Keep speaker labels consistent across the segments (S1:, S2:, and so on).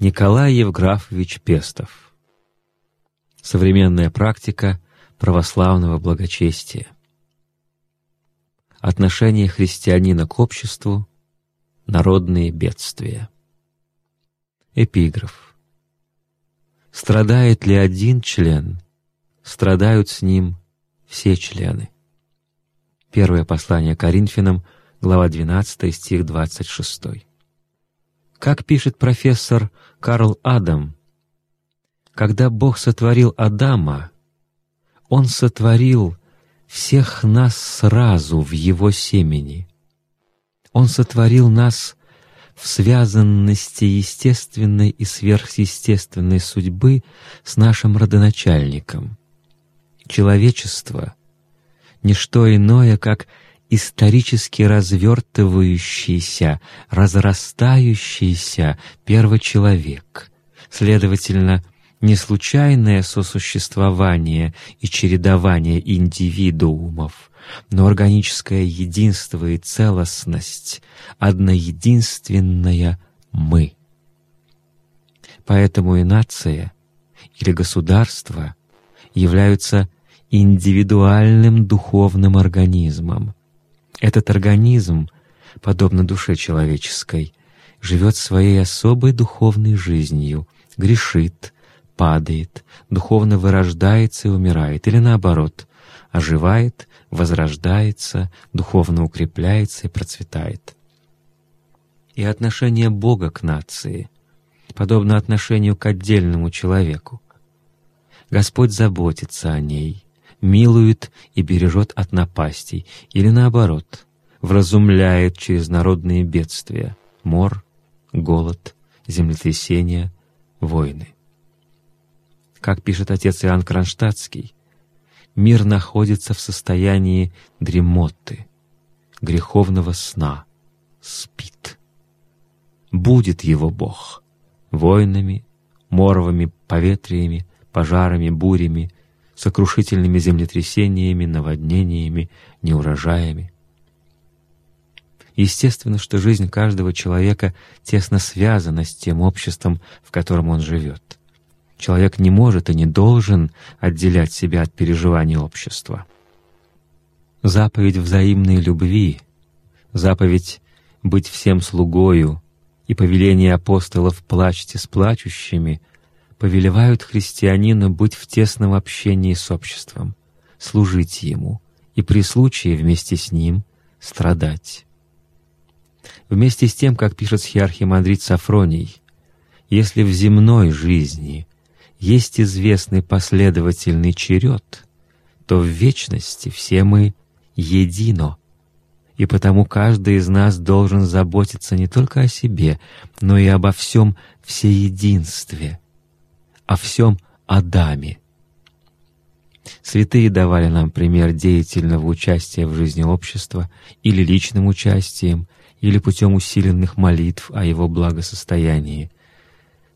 S1: Николай Евграфович Пестов. Современная практика православного благочестия. Отношение христианина к обществу, народные бедствия. Эпиграф. Страдает ли один член, страдают с ним все члены. Первое послание Коринфянам, глава 12, стих 26. Как пишет профессор Карл Адам, когда Бог сотворил Адама, Он сотворил всех нас сразу в Его семени. Он сотворил нас в связанности естественной и сверхъестественной судьбы с нашим родоначальником. Человечество — ничто иное, как исторически развертывающийся, разрастающийся первый человек, следовательно, не случайное сосуществование и чередование индивидуумов, но органическое единство и целостность, одноединственное «мы». Поэтому и нация или государство являются индивидуальным духовным организмом, этот организм, подобно душе человеческой, живет своей особой духовной жизнью, грешит, падает, духовно вырождается и умирает, или наоборот, оживает, возрождается, духовно укрепляется и процветает. И отношение Бога к нации подобно отношению к отдельному человеку. Господь заботится о ней — милует и бережет от напастей, или наоборот, вразумляет через народные бедствия — мор, голод, землетрясения, войны. Как пишет отец Иоанн Кронштадтский, мир находится в состоянии дремоты, греховного сна, спит. Будет его Бог войнами, моровыми поветриями, пожарами, бурями, сокрушительными землетрясениями, наводнениями, неурожаями. Естественно, что жизнь каждого человека тесно связана с тем обществом, в котором он живет. Человек не может и не должен отделять себя от переживаний общества. Заповедь взаимной любви, заповедь быть всем слугою и повеление апостолов «плачьте с плачущими» повелевают христианину быть в тесном общении с обществом, служить ему и при случае вместе с ним страдать. Вместе с тем, как пишет схиархимандрит Сафроний, если в земной жизни есть известный последовательный черед, то в вечности все мы едино, и потому каждый из нас должен заботиться не только о себе, но и обо всем всеединстве — о всем Адаме. Святые давали нам пример деятельного участия в жизни общества или личным участием, или путем усиленных молитв о его благосостоянии.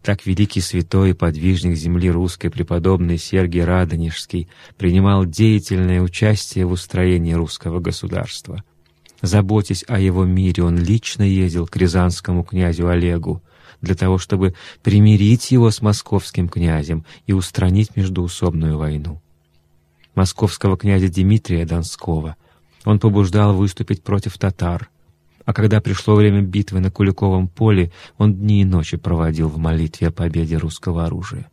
S1: Так великий святой и подвижник земли русской преподобный Сергий Радонежский принимал деятельное участие в устроении русского государства. Заботясь о его мире, он лично ездил к рязанскому князю Олегу, для того, чтобы примирить его с московским князем и устранить междуусобную войну. Московского князя Дмитрия Донского он побуждал выступить против татар, а когда пришло время битвы на Куликовом поле, он дни и ночи проводил в молитве о победе русского оружия.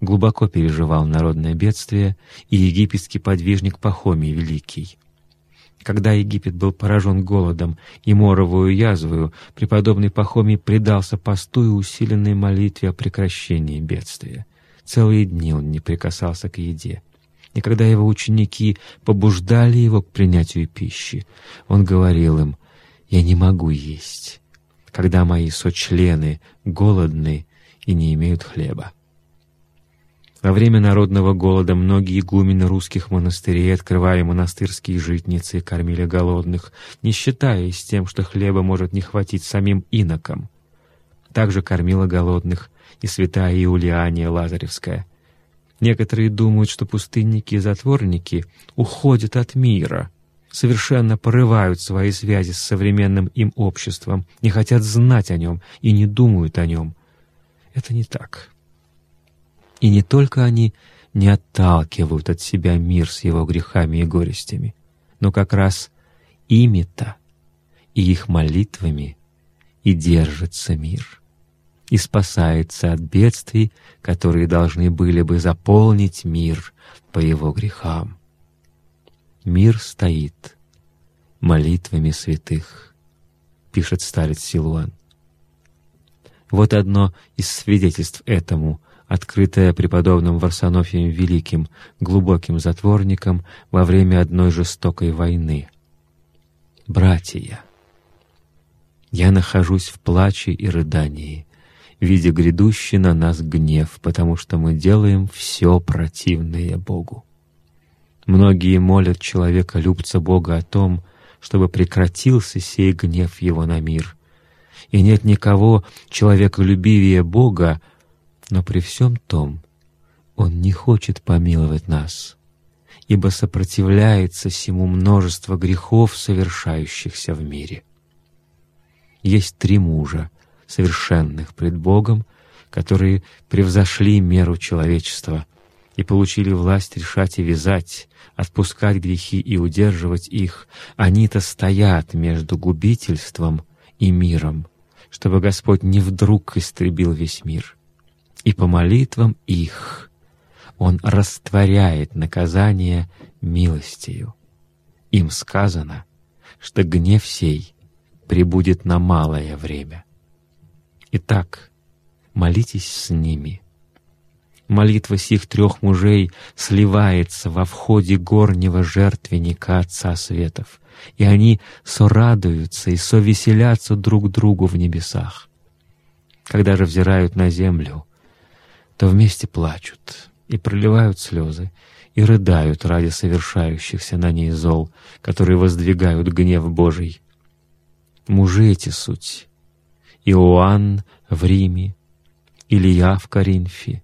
S1: Глубоко переживал народное бедствие и египетский подвижник Пахомий Великий — когда Египет был поражен голодом и моровую язвою, преподобный Пахомий предался посту и усиленной молитве о прекращении бедствия. Целые дни он не прикасался к еде. И когда его ученики побуждали его к принятию пищи, он говорил им, «Я не могу есть, когда мои сочлены голодны и не имеют хлеба». Во время народного голода многие игумены русских монастырей открывали монастырские житницы кормили голодных, не считаясь тем, что хлеба может не хватить самим инокам. Также кормила голодных и святая Иулиания Лазаревская. Некоторые думают, что пустынники и затворники уходят от мира, совершенно порывают свои связи с современным им обществом, не хотят знать о нем и не думают о нем. Это не так. И не только они не отталкивают от себя мир с его грехами и горестями, но как раз ими-то и их молитвами и держится мир, и спасается от бедствий, которые должны были бы заполнить мир по его грехам. Мир стоит молитвами святых, пишет старец Силуан. Вот одно из свидетельств этому, открытое преподобным Варсонофием Великим, глубоким затворником во время одной жестокой войны. «Братья, я нахожусь в плаче и рыдании, видя грядущий на нас гнев, потому что мы делаем все противное Богу. Многие молят человека-любца Бога о том, чтобы прекратился сей гнев его на мир. И нет никого человеколюбивее Бога, но при всем том Он не хочет помиловать нас, ибо сопротивляется всему множество грехов, совершающихся в мире. Есть три мужа, совершенных пред Богом, которые превзошли меру человечества и получили власть решать и вязать, отпускать грехи и удерживать их. Они-то стоят между губительством и миром, чтобы Господь не вдруг истребил весь мир. И по молитвам их Он растворяет наказание милостью. Им сказано, что гнев сей прибудет на малое время. Итак, молитесь с ними. Молитва сих трех мужей сливается во входе горнего жертвенника Отца Светов, и они сорадуются и совеселятся друг другу в небесах. Когда же взирают на землю, то вместе плачут и проливают слезы, и рыдают ради совершающихся на ней зол, которые воздвигают гнев Божий. Мужи эти суть Иоанн в Риме, Илья в Коринфе,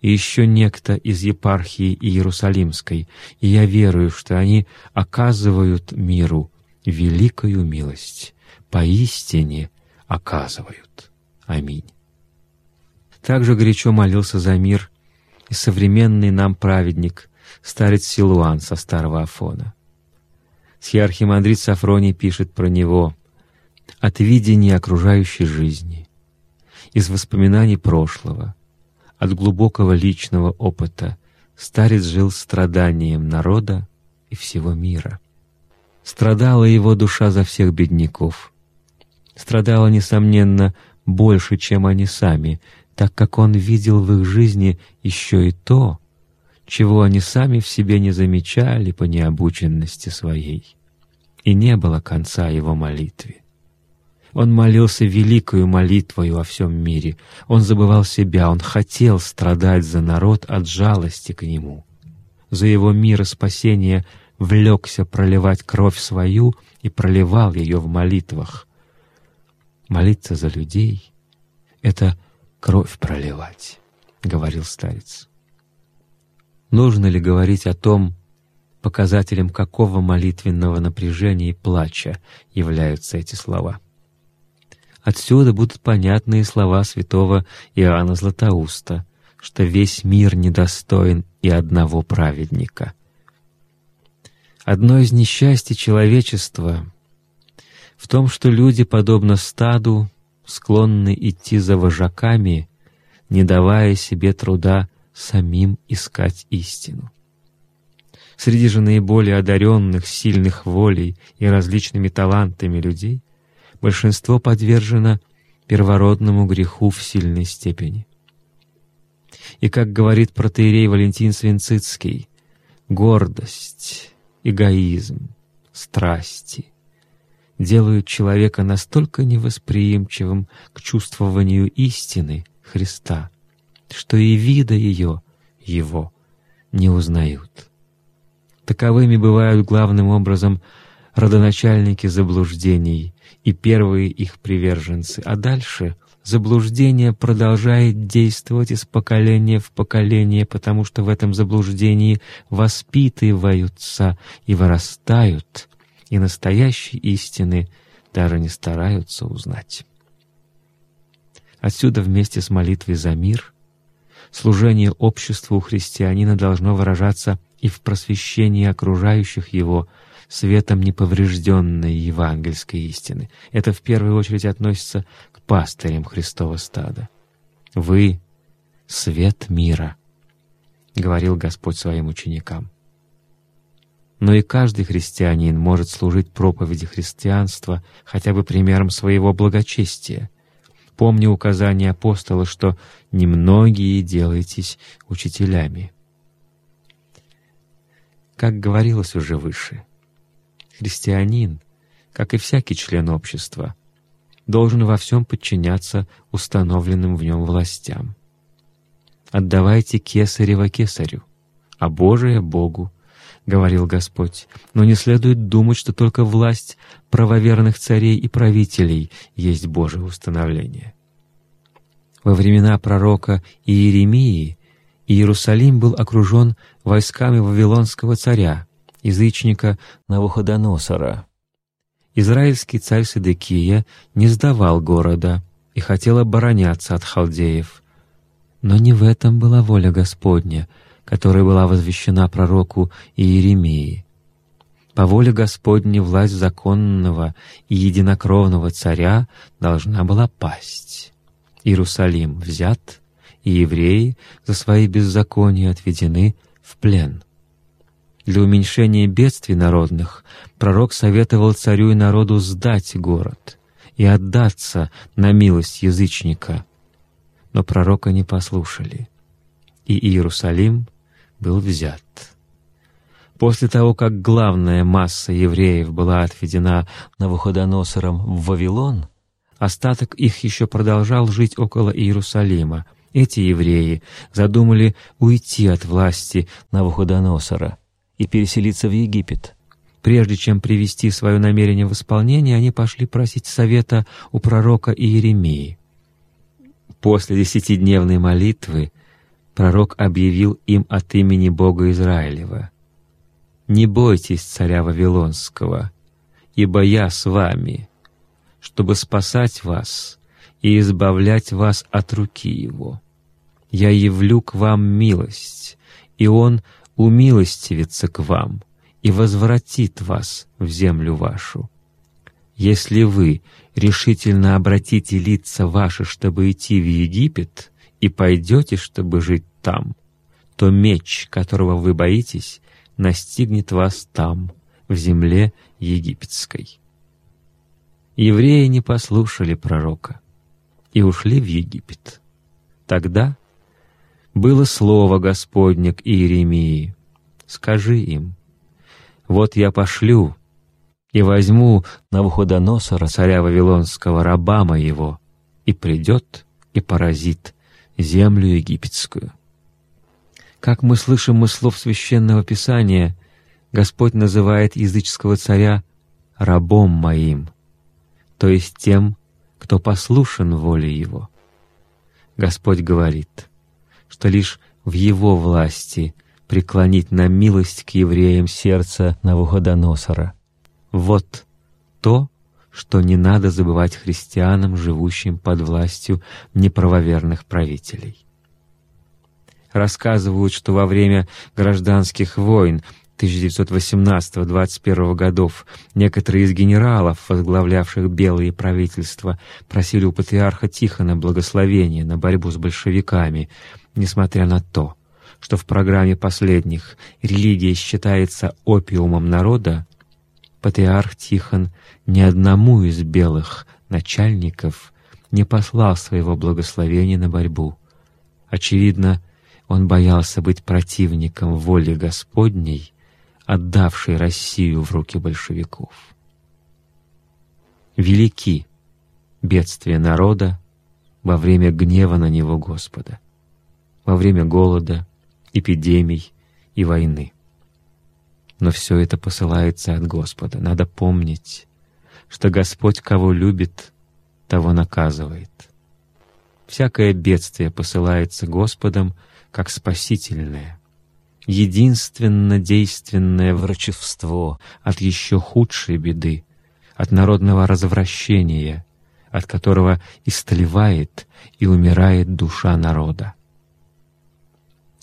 S1: и еще некто из епархии Иерусалимской, и я верую, что они оказывают миру великую милость, поистине оказывают. Аминь. Также горячо молился за мир и современный нам праведник, старец Силуан со Старого Афона. Схиархимандрит Сафроний пишет про него от видения окружающей жизни, из воспоминаний прошлого, от глубокого личного опыта старец жил страданием народа и всего мира. Страдала его душа за всех бедняков. Страдала, несомненно, больше, чем они сами, так как он видел в их жизни еще и то, чего они сами в себе не замечали по необученности своей. И не было конца его молитве. Он молился великою молитвою во всем мире. Он забывал себя, он хотел страдать за народ от жалости к нему. За его мир и спасение влекся проливать кровь свою и проливал ее в молитвах. Молиться за людей — это кровь проливать, — говорил старец. Нужно ли говорить о том, показателем какого молитвенного напряжения и плача являются эти слова? Отсюда будут понятные слова святого Иоанна Златоуста, что весь мир недостоин и одного праведника. Одно из несчастий человечества в том, что люди, подобно стаду, склонны идти за вожаками, не давая себе труда самим искать истину. Среди же наиболее одаренных, сильных волей и различными талантами людей — большинство подвержено первородному греху в сильной степени. И, как говорит протеерей Валентин Свинцицкий, гордость, эгоизм, страсти делают человека настолько невосприимчивым к чувствованию истины Христа, что и вида ее его не узнают. Таковыми бывают главным образом родоначальники заблуждений и первые их приверженцы, а дальше заблуждение продолжает действовать из поколения в поколение, потому что в этом заблуждении воспитываются и вырастают, и настоящей истины даже не стараются узнать. Отсюда вместе с молитвой за мир служение обществу христианина должно выражаться и в просвещении окружающих его светом неповрежденной евангельской истины. Это в первую очередь относится к пастырям Христова стада. «Вы — свет мира», — говорил Господь своим ученикам. Но и каждый христианин может служить проповеди христианства хотя бы примером своего благочестия. Помни указание апостола, что «немногие делайтесь учителями». Как говорилось уже выше, христианин, как и всякий член общества, должен во всем подчиняться установленным в нем властям. «Отдавайте кесарево кесарю, а Божие — Богу», — говорил Господь. «Но не следует думать, что только власть правоверных царей и правителей есть Божие установление». Во времена пророка Иеремии Иерусалим был окружен войсками Вавилонского царя, язычника Навуходоносора. Израильский царь Седекия не сдавал города и хотел обороняться от халдеев. Но не в этом была воля Господня, которая была возвещена пророку Иеремии. По воле Господней власть законного и единокровного царя должна была пасть. Иерусалим взят, и евреи за свои беззакония отведены в плен. Для уменьшения бедствий народных пророк советовал царю и народу сдать город и отдаться на милость язычника. Но пророка не послушали, и Иерусалим был взят. После того, как главная масса евреев была отведена Навуходоносором в Вавилон, остаток их еще продолжал жить около Иерусалима. Эти евреи задумали уйти от власти Навуходоносора — и переселиться в Египет. Прежде чем привести свое намерение в исполнение, они пошли просить совета у пророка Иеремии. После десятидневной молитвы пророк объявил им от имени Бога Израилева. «Не бойтесь царя Вавилонского, ибо я с вами, чтобы спасать вас и избавлять вас от руки его. Я явлю к вам милость, и он — умилостивится к вам и возвратит вас в землю вашу. Если вы решительно обратите лица ваши, чтобы идти в Египет, и пойдете, чтобы жить там, то меч, которого вы боитесь, настигнет вас там, в земле египетской. Евреи не послушали пророка и ушли в Египет. Тогда было слово Господне к Иеремии. «Скажи им, вот я пошлю и возьму Навуходоносора, царя Вавилонского, раба моего, и придет и поразит землю египетскую». Как мы слышим из слов Священного Писания, Господь называет языческого царя «рабом моим», то есть тем, кто послушен воле Его. Господь говорит — что лишь в его власти преклонить на милость к евреям сердце Навуходоносора. Вот то, что не надо забывать христианам, живущим под властью неправоверных правителей. Рассказывают, что во время гражданских войн 1918-21 годов некоторые из генералов, возглавлявших белые правительства, просили у патриарха Тихона благословения на борьбу с большевиками — Несмотря на то, что в программе последних религия считается опиумом народа, патриарх Тихон ни одному из белых начальников не послал своего благословения на борьбу. Очевидно, он боялся быть противником воли Господней, отдавшей Россию в руки большевиков. Велики бедствия народа во время гнева на него Господа во время голода, эпидемий и войны. Но все это посылается от Господа. Надо помнить, что Господь, кого любит, того наказывает. Всякое бедствие посылается Господом как спасительное, единственно действенное врачевство от еще худшей беды, от народного развращения, от которого истлевает и умирает душа народа.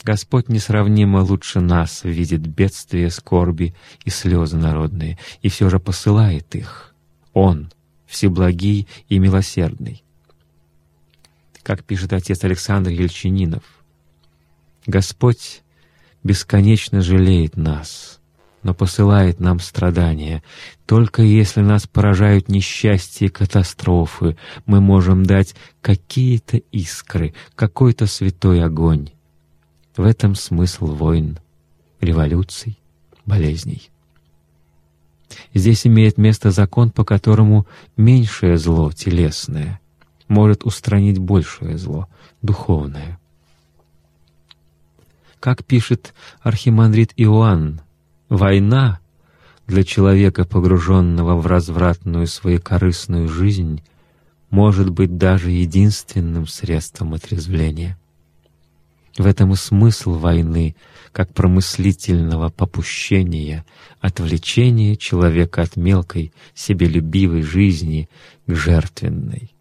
S1: Господь несравнимо лучше нас видит бедствия, скорби и слезы народные, и все же посылает их. Он, всеблагий и милосердный. Как пишет отец Александр Ельчининов, «Господь бесконечно жалеет нас, но посылает нам страдания. Только если нас поражают несчастья и катастрофы, мы можем дать какие-то искры, какой-то святой огонь. В этом смысл войн, революций, болезней. Здесь имеет место закон, по которому меньшее зло, телесное, может устранить большее зло, духовное. Как пишет архимандрит Иоанн, война для человека, погруженного в развратную своекорыстную жизнь, может быть даже единственным средством отрезвления. В этом и смысл войны, как промыслительного попущения, отвлечения человека от мелкой, себелюбивой жизни к жертвенной,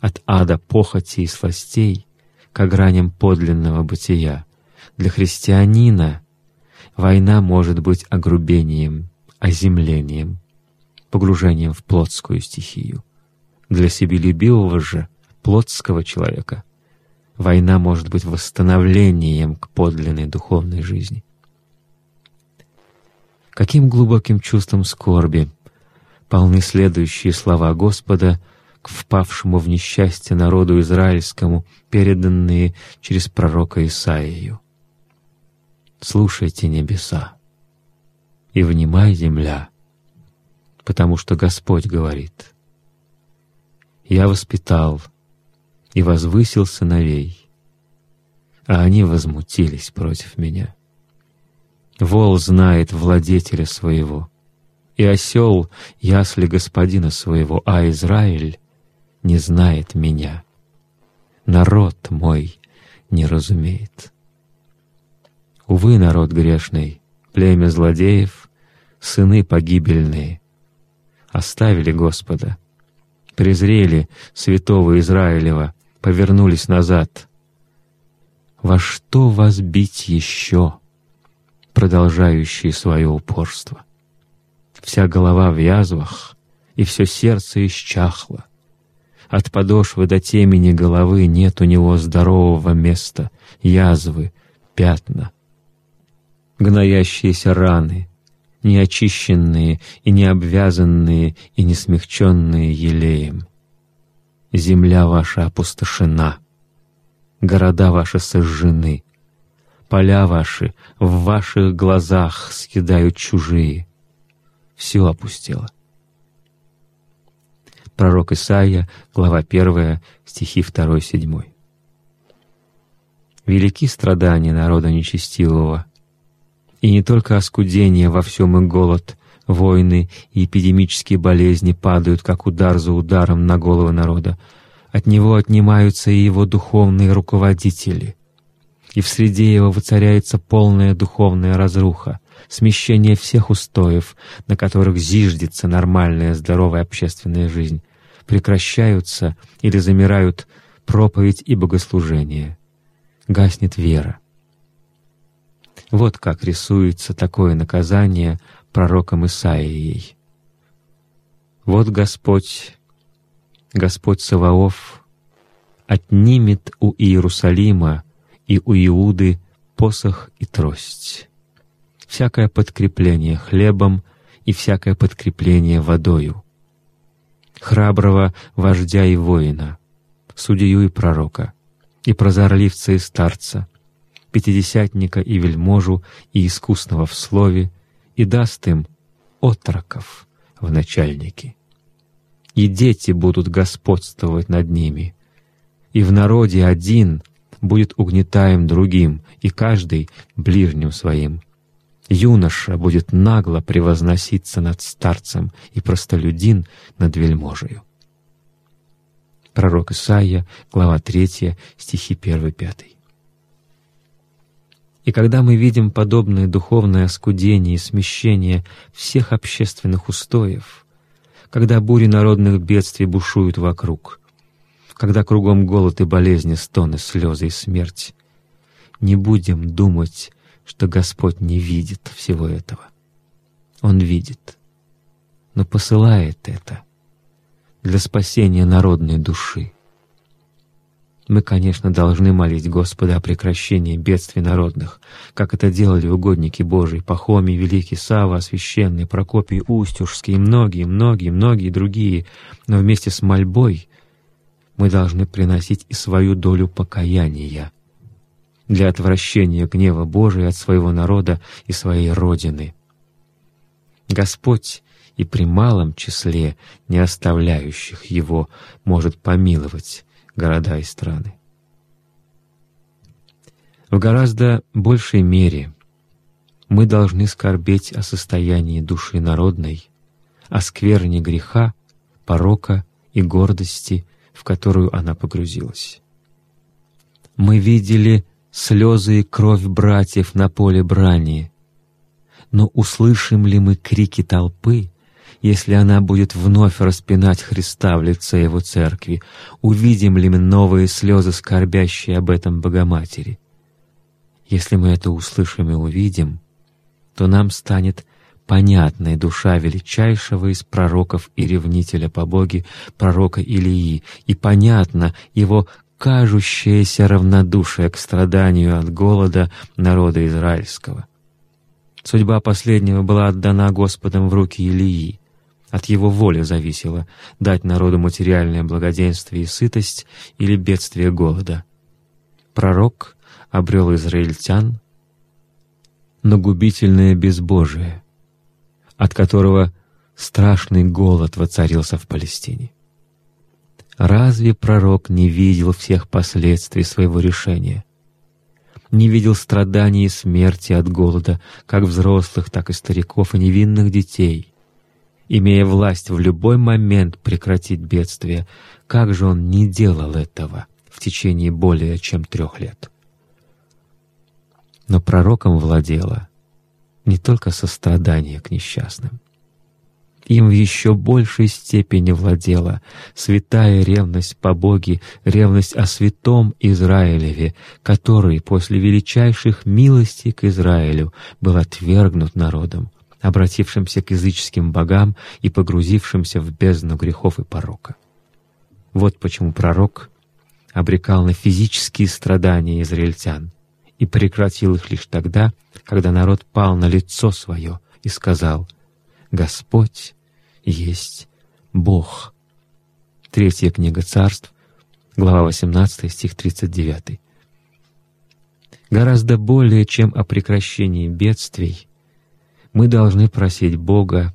S1: от ада похоти и сластей к граням подлинного бытия. Для христианина война может быть огрубением, оземлением, погружением в плотскую стихию. Для себелюбивого же, плотского человека — Война может быть восстановлением к подлинной духовной жизни. Каким глубоким чувством скорби полны следующие слова Господа к впавшему в несчастье народу израильскому, переданные через пророка Исаию. «Слушайте небеса, и внимай земля, потому что Господь говорит, «Я воспитал и возвысил сыновей, а они возмутились против меня. Вол знает владетеля своего, и осел — ясли господина своего, а Израиль не знает меня. Народ мой не разумеет. Увы, народ грешный, племя злодеев, сыны погибельные, оставили Господа, презрели святого Израилева, повернулись назад. Во что вас бить еще, продолжающие свое упорство? Вся голова в язвах, и все сердце исчахло. От подошвы до темени головы нет у него здорового места, язвы, пятна. Гноящиеся раны, неочищенные и не обвязанные и не смягченные елеем — Земля ваша опустошена, города ваши сожжены, поля ваши в ваших глазах съедают чужие. Все опустело. Пророк Исаия, глава 1, стихи 2-7. Велики страдания народа нечестивого, и не только оскудение во всем и голод, Войны и эпидемические болезни падают, как удар за ударом на головы народа. От него отнимаются и его духовные руководители. И в среде его воцаряется полная духовная разруха, смещение всех устоев, на которых зиждется нормальная здоровая общественная жизнь, прекращаются или замирают проповедь и богослужение. Гаснет вера. Вот как рисуется такое наказание пророком Исаией. «Вот Господь, Господь Саваоф, отнимет у Иерусалима и у Иуды посох и трость, всякое подкрепление хлебом и всякое подкрепление водою, храброго вождя и воина, судью и пророка, и прозорливца и старца, пятидесятника и вельможу и искусного в слове, и даст им отроков в начальники. И дети будут господствовать над ними, и в народе один будет угнетаем другим, и каждый ближним своим. Юноша будет нагло превозноситься над старцем, и простолюдин над вельможею. Пророк Исаия, глава 3, стихи 1-5. И когда мы видим подобное духовное оскудение и смещение всех общественных устоев, когда бури народных бедствий бушуют вокруг, когда кругом голод и болезни, стоны, слезы и смерть. Не будем думать, что Господь не видит всего этого. Он видит, но посылает это для спасения народной души. Мы, конечно, должны молить Господа о прекращении бедствий народных, как это делали угодники Божии, Пахомий, Великий Сава, Священный, Прокопий, Устюжский и многие, многие, многие другие. Но вместе с мольбой мы должны приносить и свою долю покаяния для отвращения гнева Божия от своего народа и своей Родины. Господь и при малом числе не оставляющих Его может помиловать города и страны. В гораздо большей мере мы должны скорбеть о состоянии души народной, о скверне греха, порока и гордости, в которую она погрузилась. Мы видели слезы и кровь братьев на поле брани, но услышим ли мы крики толпы, если она будет вновь распинать Христа в лице Его церкви? Увидим ли мы новые слезы, скорбящие об этом Богоматери? Если мы это услышим и увидим, то нам станет понятной душа величайшего из пророков и ревнителя по Боге, пророка Илии, и понятно его кажущееся равнодушие к страданию от голода народа израильского. Судьба последнего была отдана Господом в руки Илии. От его воли зависело дать народу материальное благоденствие и сытость или бедствие голода. Пророк обрел израильтян на губительное безбожие, от которого страшный голод воцарился в Палестине. Разве пророк не видел всех последствий своего решения? Не видел страданий и смерти от голода как взрослых, так и стариков и невинных детей — имея власть в любой момент прекратить бедствие, как же он не делал этого в течение более чем трех лет? Но пророком владело не только сострадание к несчастным. Им в еще большей степени владела святая ревность по Боге, ревность о святом Израилеве, который после величайших милостей к Израилю был отвергнут народом, обратившимся к языческим богам и погрузившимся в бездну грехов и порока. Вот почему пророк обрекал на физические страдания израильтян и прекратил их лишь тогда, когда народ пал на лицо свое и сказал «Господь есть Бог». Третья книга царств, глава 18, стих 39. Гораздо более, чем о прекращении бедствий, мы должны просить Бога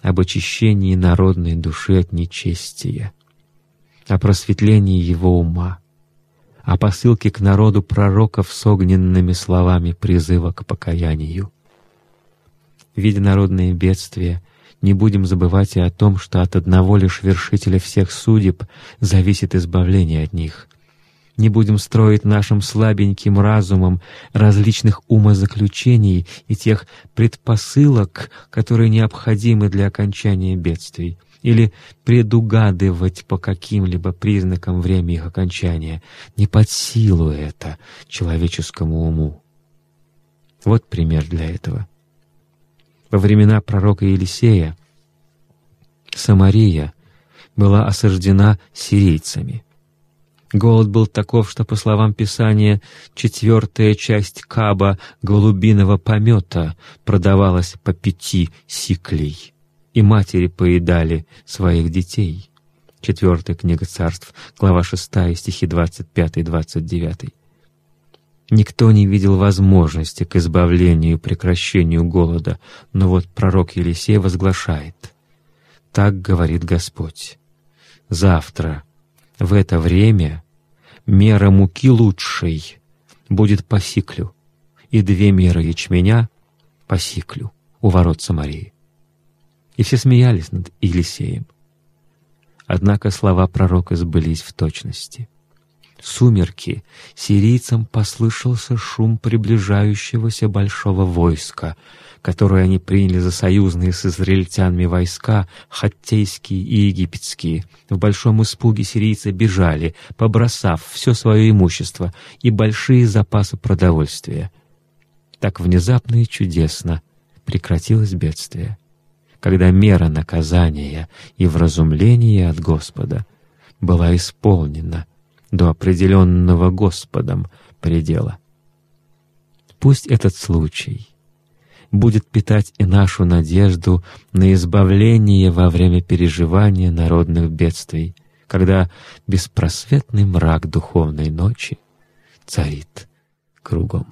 S1: об очищении народной души от нечестия, о просветлении его ума, о посылке к народу пророков с огненными словами призыва к покаянию. Видя народные бедствия, не будем забывать и о том, что от одного лишь вершителя всех судеб зависит избавление от них — не будем строить нашим слабеньким разумом различных умозаключений и тех предпосылок, которые необходимы для окончания бедствий, или предугадывать по каким-либо признакам время их окончания. Не под силу это человеческому уму. Вот пример для этого. Во времена пророка Елисея Самария была осаждена сирийцами — Голод был таков, что, по словам Писания, четвертая часть каба голубиного помета продавалась по пяти сиклей, и матери поедали своих детей. Четвертая книга царств, глава 6, стихи 25-29. Никто не видел возможности к избавлению и прекращению голода, но вот пророк Елисей возглашает «Так говорит Господь, завтра, в это время мера муки лучшей будет по сиклю, и две меры ячменя по сиклю у ворот Самарии. И все смеялись над Елисеем. Однако слова пророка сбылись в точности. Сумерки сирийцам послышался шум приближающегося большого войска, которое они приняли за союзные с израильтянами войска, хаттейские и египетские. В большом испуге сирийцы бежали, побросав все свое имущество и большие запасы продовольствия. Так внезапно и чудесно прекратилось бедствие, когда мера наказания и вразумления от Господа была исполнена — до определенного Господом предела. Пусть этот случай будет питать и нашу надежду на избавление во время переживания народных бедствий, когда беспросветный мрак духовной ночи царит кругом.